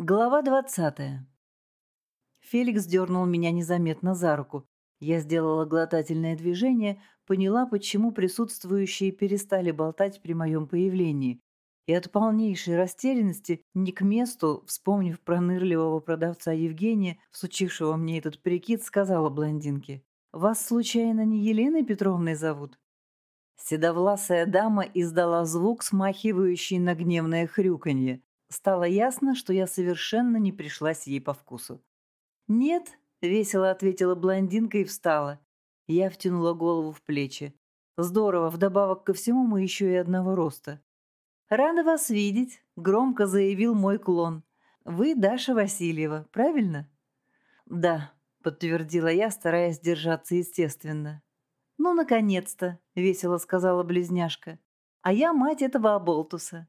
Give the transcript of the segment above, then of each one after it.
Глава двадцатая. Феликс дернул меня незаметно за руку. Я сделала глотательное движение, поняла, почему присутствующие перестали болтать при моем появлении. И от полнейшей растерянности, не к месту, вспомнив пронырливого продавца Евгения, всучившего мне этот прикид, сказала блондинке. «Вас, случайно, не Еленой Петровной зовут?» Седовласая дама издала звук, смахивающий на гневное хрюканье. Стало ясно, что я совершенно не пришлась ей по вкусу. «Нет», — весело ответила блондинка и встала. Я втянула голову в плечи. «Здорово, вдобавок ко всему мы еще и одного роста». «Рада вас видеть», — громко заявил мой клон. «Вы Даша Васильева, правильно?» «Да», — подтвердила я, стараясь держаться естественно. «Ну, наконец-то», — весело сказала близняшка. «А я мать этого оболтуса.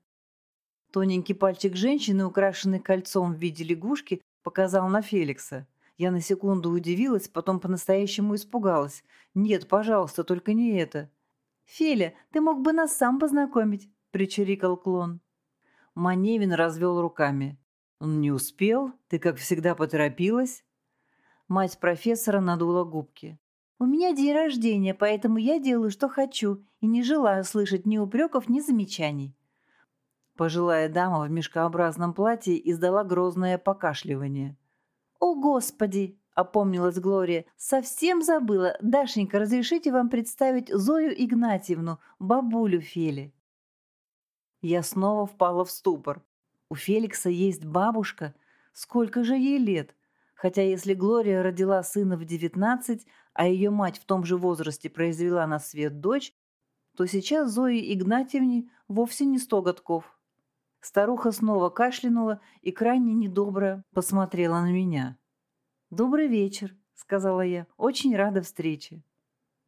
Тоненький пальчик женщины, украшенный кольцом в виде лягушки, показал на Феликса. Я на секунду удивилась, потом по-настоящему испугалась. «Нет, пожалуйста, только не это». «Феля, ты мог бы нас сам познакомить», — причирикал клон. Маневин развел руками. «Он не успел? Ты, как всегда, поторопилась?» Мать профессора надула губки. «У меня день рождения, поэтому я делаю, что хочу, и не желаю слышать ни упреков, ни замечаний. Пожилая дама в мешкообразном платье издала грозное покашливание. «О, Господи!» — опомнилась Глория. «Совсем забыла. Дашенька, разрешите вам представить Зою Игнатьевну, бабулю Фели?» Я снова впала в ступор. У Феликса есть бабушка. Сколько же ей лет? Хотя если Глория родила сына в девятнадцать, а ее мать в том же возрасте произвела на свет дочь, то сейчас Зое Игнатьевне вовсе не сто годков. Старуха снова кашлянула и крайне недобро посмотрела на меня. «Добрый вечер», — сказала я. «Очень рада встрече».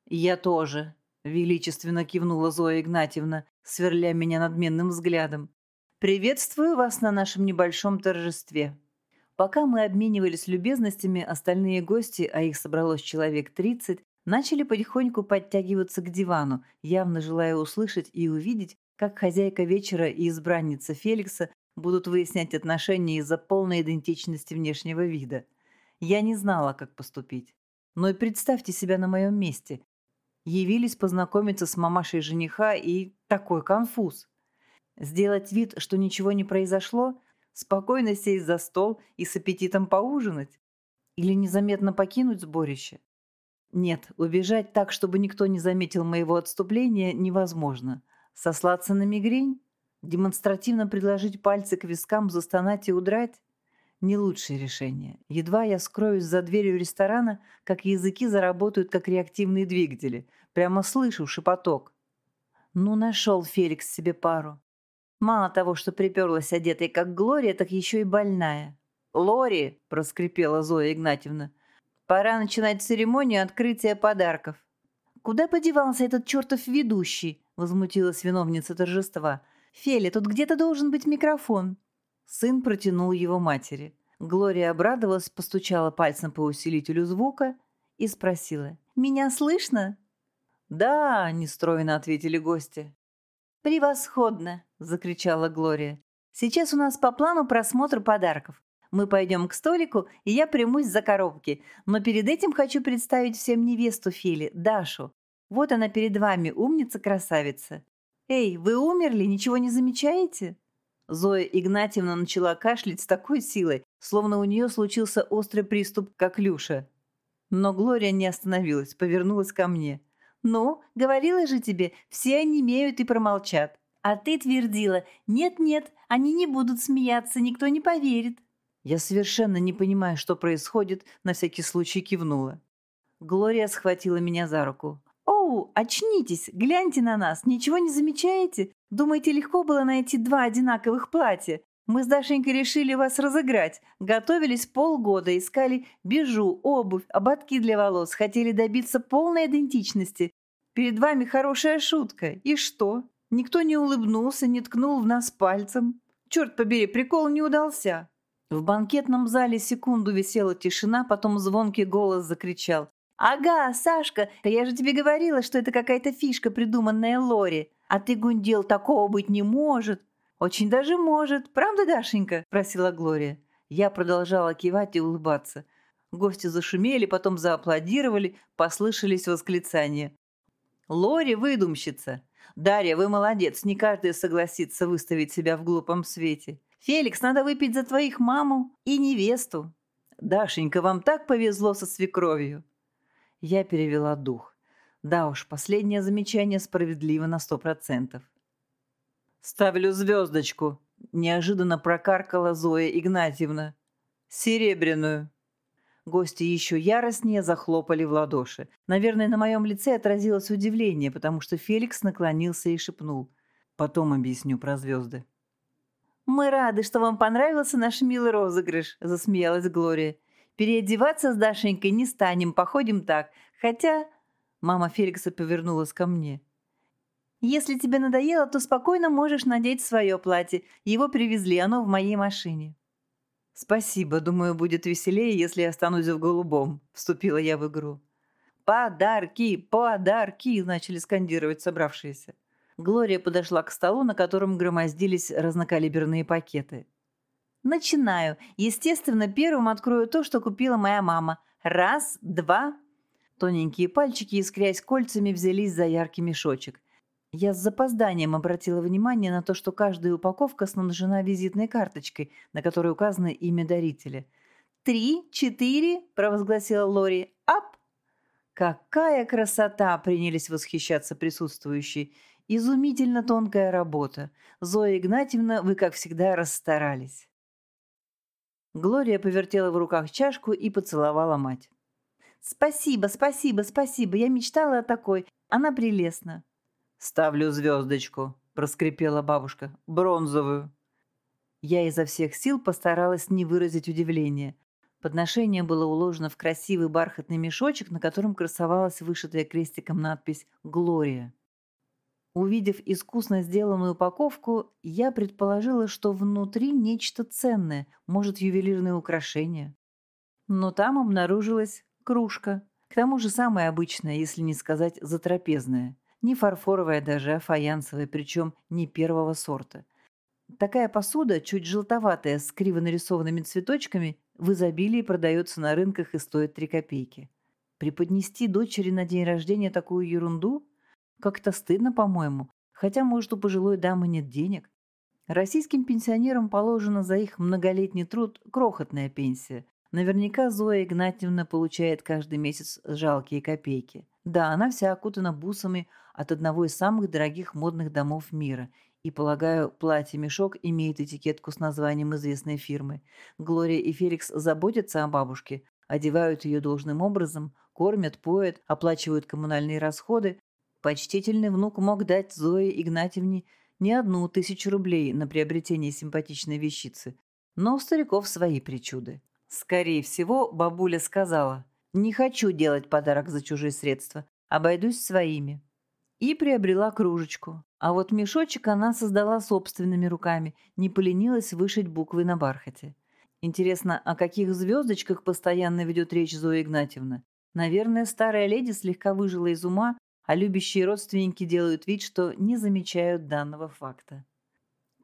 «Я тоже», — величественно кивнула Зоя Игнатьевна, сверля меня надменным взглядом. «Приветствую вас на нашем небольшом торжестве». Пока мы обменивались любезностями, остальные гости, а их собралось человек тридцать, начали потихоньку подтягиваться к дивану, явно желая услышать и увидеть, как хозяйка вечера и избранница Феликса будут выяснять отношения из-за полной идентичности внешнего вида. Я не знала, как поступить. Но и представьте себя на моем месте. Явились познакомиться с мамашей жениха и такой конфуз. Сделать вид, что ничего не произошло, спокойно сесть за стол и с аппетитом поужинать? Или незаметно покинуть сборище? Нет, убежать так, чтобы никто не заметил моего отступления, невозможно. Сослаться на мигрень? Демонстративно предложить пальцы к вискам, застонать и удрать? Не лучшее решение. Едва я скроюсь за дверью ресторана, как языки заработают, как реактивные двигатели. Прямо слышу шепоток. Ну, нашел Феликс себе пару. Мало того, что приперлась одетой, как Глория, так еще и больная. «Лори!» – проскрипела Зоя Игнатьевна. «Пора начинать церемонию открытия подарков». «Куда подевался этот чертов ведущий?» – возмутилась виновница торжества. «Феля, тут где-то должен быть микрофон». Сын протянул его матери. Глория обрадовалась, постучала пальцем по усилителю звука и спросила. «Меня слышно?» «Да», – нестройно ответили гости. «Превосходно!» – закричала Глория. «Сейчас у нас по плану просмотр подарков. Мы пойдем к столику, и я примусь за коробки. Но перед этим хочу представить всем невесту Фили, Дашу. Вот она перед вами, умница-красавица. Эй, вы умерли, ничего не замечаете?» Зоя Игнатьевна начала кашлять с такой силой, словно у нее случился острый приступ коклюша. Но Глория не остановилась, повернулась ко мне. «Ну, говорила же тебе, все они имеют и промолчат. А ты твердила, нет-нет, они не будут смеяться, никто не поверит». Я совершенно не понимая, что происходит, на всякий случай кивнула. Глория схватила меня за руку. «Оу, очнитесь, гляньте на нас, ничего не замечаете? Думаете, легко было найти два одинаковых платья? Мы с Дашенькой решили вас разыграть. Готовились полгода, искали бижу, обувь, ободки для волос, хотели добиться полной идентичности. Перед вами хорошая шутка. И что? Никто не улыбнулся, не ткнул в нас пальцем. Черт побери, прикол не удался. В банкетном зале секунду висела тишина, потом звонкий голос закричал. «Ага, Сашка, да я же тебе говорила, что это какая-то фишка, придуманная Лори. А ты гундел, такого быть не может». «Очень даже может, правда, Дашенька?» – просила Глория. Я продолжала кивать и улыбаться. Гости зашумели, потом зааплодировали, послышались восклицания. «Лори – выдумщица! Дарья, вы молодец, не каждый согласится выставить себя в глупом свете. Феликс, надо выпить за твоих маму и невесту. Дашенька, вам так повезло со свекровью!» Я перевела дух. Да уж, последнее замечание справедливо на сто процентов. «Ставлю звездочку», – неожиданно прокаркала Зоя Игнатьевна. «Серебряную». Гости еще яростнее захлопали в ладоши. Наверное, на моем лице отразилось удивление, потому что Феликс наклонился и шепнул. Потом объясню про звезды. «Мы рады, что вам понравился наш милый розыгрыш», – засмеялась Глория. «Переодеваться с Дашенькой не станем, походим так. Хотя...» Мама Феликса повернулась ко мне. «Если тебе надоело, то спокойно можешь надеть свое платье. Его привезли, оно в моей машине». «Спасибо, думаю, будет веселее, если я останусь в голубом», – вступила я в игру. «Подарки! Подарки!» – начали скандировать собравшиеся. Глория подошла к столу, на котором громоздились разнокалиберные пакеты. «Начинаю. Естественно, первым открою то, что купила моя мама. Раз, два...» Тоненькие пальчики, искрясь кольцами, взялись за яркий мешочек. Я с запозданием обратила внимание на то, что каждая упаковка снабжена визитной карточкой, на которой указано имя дарителя. «Три, четыре!» – провозгласила Лори. «Ап!» «Какая красота!» – принялись восхищаться присутствующие. «Изумительно тонкая работа. Зоя Игнатьевна, вы, как всегда, расстарались». Глория повертела в руках чашку и поцеловала мать. «Спасибо, спасибо, спасибо. Я мечтала о такой. Она прелестна». «Ставлю звездочку», – проскрипела бабушка. «Бронзовую». Я изо всех сил постаралась не выразить удивления. Подношение было уложено в красивый бархатный мешочек, на котором красовалась вышитая крестиком надпись «Глория». Увидев искусно сделанную упаковку, я предположила, что внутри нечто ценное, может, ювелирное украшение. Но там обнаружилась кружка, к тому же самая обычная, если не сказать затрапезная. Не фарфоровая даже, а фаянсовая, причем не первого сорта. Такая посуда, чуть желтоватая, с криво нарисованными цветочками, в изобилии продается на рынках и стоит 3 копейки. Преподнести дочери на день рождения такую ерунду? Как-то стыдно, по-моему. Хотя, может, у пожилой дамы нет денег. Российским пенсионерам положена за их многолетний труд крохотная пенсия. Наверняка Зоя Игнатьевна получает каждый месяц жалкие копейки. Да, она вся окутана бусами от одного из самых дорогих модных домов мира. И, полагаю, платье-мешок имеет этикетку с названием известной фирмы. Глория и Феликс заботятся о бабушке, одевают ее должным образом, кормят, поят, оплачивают коммунальные расходы. Почтительный внук мог дать Зое Игнатьевне не одну тысячу рублей на приобретение симпатичной вещицы. Но у стариков свои причуды. Скорее всего, бабуля сказала – не хочу делать подарок за чужие средства, обойдусь своими. И приобрела кружечку. А вот мешочек она создала собственными руками, не поленилась вышить буквы на бархате. Интересно, о каких звездочках постоянно ведет речь Зоя Игнатьевна? Наверное, старая леди слегка выжила из ума, а любящие родственники делают вид, что не замечают данного факта.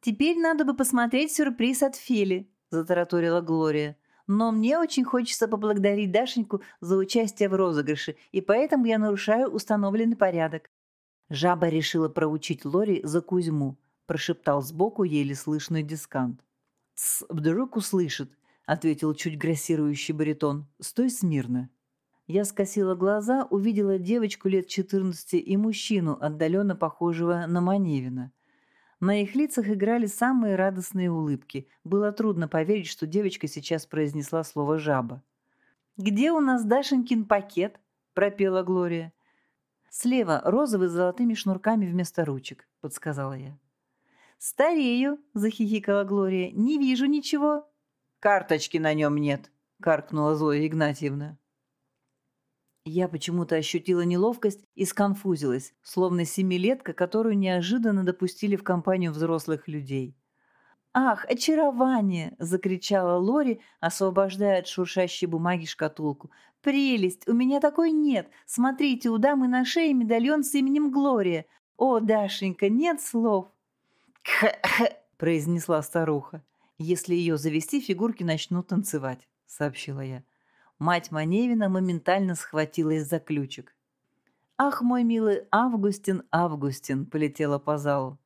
«Теперь надо бы посмотреть сюрприз от Фели», – затараторила Глория но мне очень хочется поблагодарить Дашеньку за участие в розыгрыше, и поэтому я нарушаю установленный порядок». Жаба решила проучить Лори за Кузьму, прошептал сбоку еле слышный дискант. «Тсс, вдруг услышит», — ответил чуть грассирующий баритон. «Стой смирно». Я скосила глаза, увидела девочку лет 14 и мужчину, отдаленно похожего на Маневина. На их лицах играли самые радостные улыбки. Было трудно поверить, что девочка сейчас произнесла слово «жаба». «Где у нас Дашенькин пакет?» – пропела Глория. «Слева розовый с золотыми шнурками вместо ручек», – подсказала я. «Старею», – захихикала Глория. «Не вижу ничего». «Карточки на нем нет», – каркнула Зоя Игнатьевна. Я почему-то ощутила неловкость и сконфузилась, словно семилетка, которую неожиданно допустили в компанию взрослых людей. «Ах, очарование!» – закричала Лори, освобождая от шуршащей бумаги шкатулку. «Прелесть! У меня такой нет! Смотрите, у дамы на шее медальон с именем Глория! О, Дашенька, нет слов!» «Кх-кх!» – произнесла старуха. Если ее завести, фигурки начнут танцевать», — сообщила я. Мать Маневина моментально схватилась за ключик. «Ах, мой милый Августин, Августин!» — полетела по залу.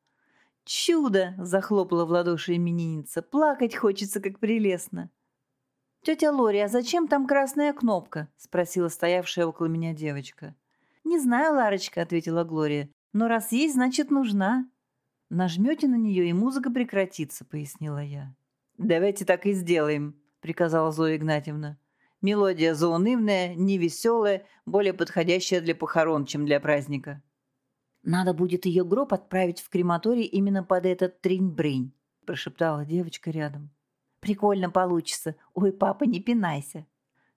«Чудо!» — захлопала в ладоши именинница. «Плакать хочется, как прелестно!» «Тетя Лори, а зачем там красная кнопка?» — спросила стоявшая около меня девочка. «Не знаю, Ларочка», — ответила Глория. «Но раз есть, значит, нужна». «Нажмете на нее, и музыка прекратится», — пояснила я. «Давайте так и сделаем», — приказала Зоя Игнатьевна. Мелодия заунывная, невеселая, более подходящая для похорон, чем для праздника. «Надо будет ее гроб отправить в крематорий именно под этот тринь-брынь», – прошептала девочка рядом. «Прикольно получится. Ой, папа, не пинайся».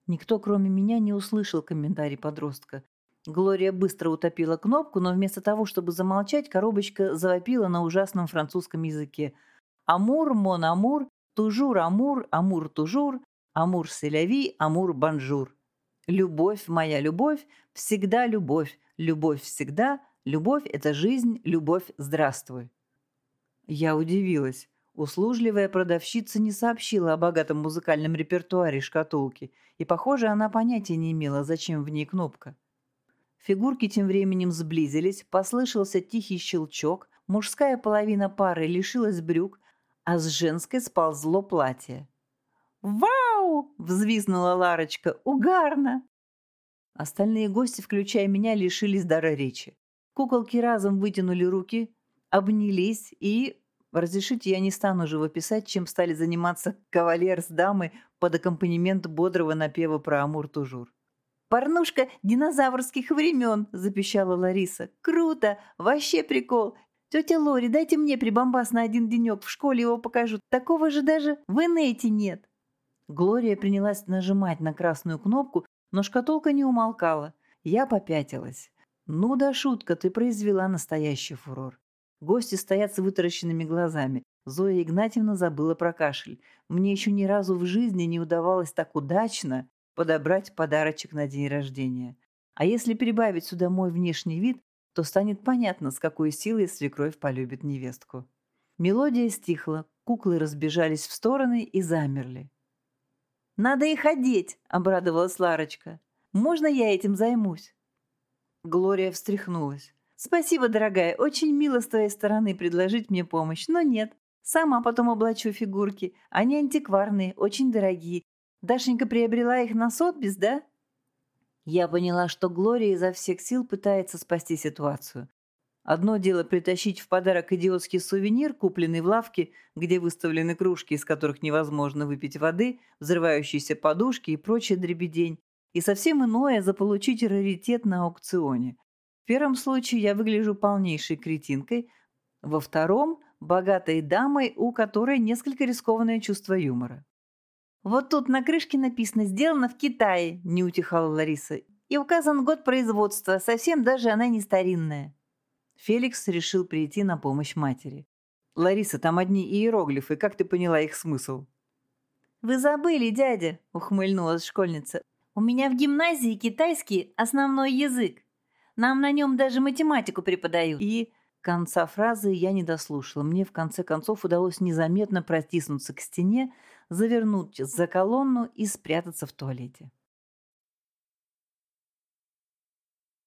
Никто, кроме меня, не услышал комментарий подростка. Глория быстро утопила кнопку, но вместо того, чтобы замолчать, коробочка завопила на ужасном французском языке. «Amour, mon amour, toujours amour, amour toujours, Amour c'est la vie, amour bonjour. Любовь, моя любовь, всегда любовь, любовь всегда, любовь – это жизнь, любовь – здравствуй. Я удивилась. Услужливая продавщица не сообщила о богатом музыкальном репертуаре шкатулки, и, похоже, она понятия не имела, зачем в ней кнопка. Фигурки тем временем сблизились, послышался тихий щелчок, мужская половина пары лишилась брюк, а с женской сползло платье. «Вау!» – взвизгнула Ларочка. «Угарно!» Остальные гости, включая меня, лишились дара речи. Куколки разом вытянули руки, обнялись и... Разрешите, я не стану живописать, чем стали заниматься кавалер с дамой под аккомпанемент бодрого напева про Амур-Тужур. «Порнушка динозаврских времен!» – запищала Лариса. «Круто! Вообще прикол! Тетя Лори, дайте мне прибамбас на один денек, в школе его покажу. Такого же даже в инете нет!» Глория принялась нажимать на красную кнопку, но шкатулка не умолкала. Я попятилась. «Ну да, шутка, ты произвела настоящий фурор». Гости стоят с вытаращенными глазами. Зоя Игнатьевна забыла про кашель. Мне еще ни разу в жизни не удавалось так удачно подобрать подарочек на день рождения. А если прибавить сюда мой внешний вид, то станет понятно, с какой силой свекровь полюбит невестку. Мелодия стихла, куклы разбежались в стороны и замерли. «Надо их одеть», — обрадовалась Ларочка. «Можно я этим займусь?» Глория встряхнулась. «Спасибо, дорогая, очень мило с твоей стороны предложить мне помощь, но нет. Сама потом облачу фигурки. Они антикварные, очень дорогие. Дашенька приобрела их на Сотбис, да?» Я поняла, что Глория изо всех сил пытается спасти ситуацию. Одно дело притащить в подарок идиотский сувенир, купленный в лавке, где выставлены кружки, из которых невозможно выпить воды, взрывающиеся подушки и прочая дребедень, и совсем иное заполучить раритет на аукционе. В первом случае я выгляжу полнейшей кретинкой, во втором – богатой дамой, у которой несколько рискованное чувство юмора. «Вот тут на крышке написано «Сделано в Китае», – не утихала Лариса. «И указан год производства, совсем даже она не старинная». Феликс решил прийти на помощь матери. «Лариса, там одни иероглифы, как ты поняла их смысл?» «Вы забыли, дядя», — ухмыльнулась школьница. «У меня в гимназии китайский основной язык. Нам на нем даже математику преподают». И конца фразы я не дослушала. Мне в конце концов удалось незаметно протиснуться к стене, завернуть за колонну и спрятаться в туалете.